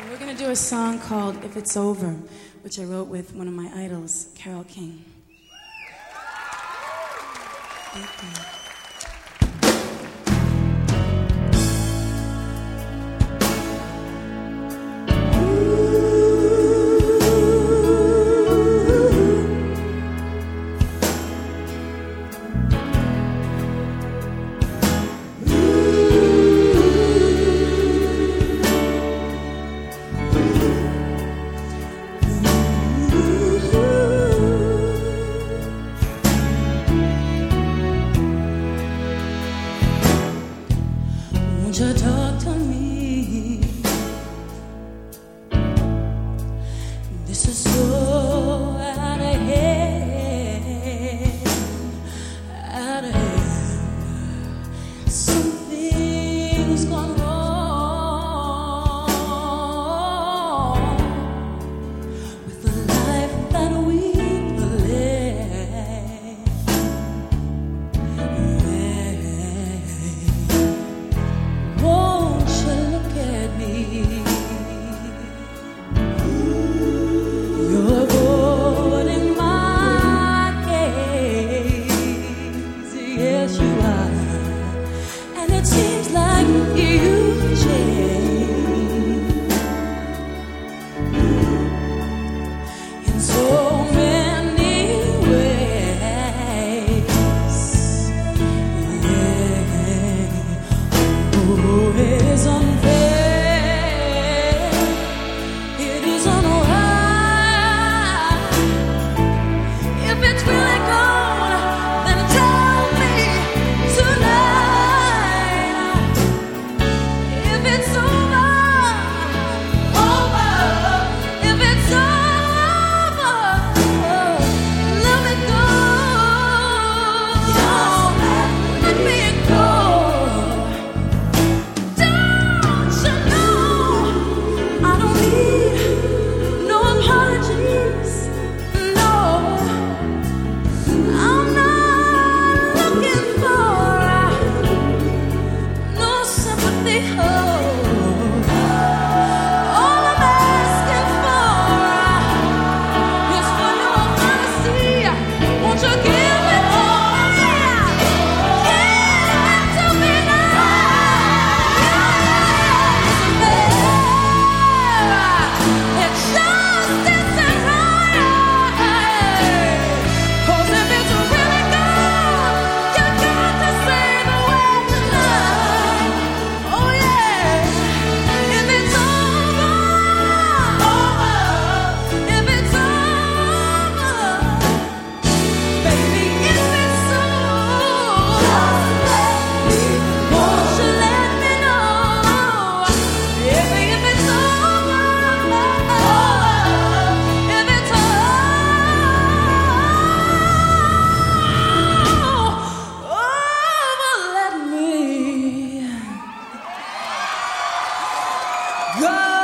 And we're going to do a song called If It's Over, which I wrote with one of my idols, Carole King. Thank you. to on go!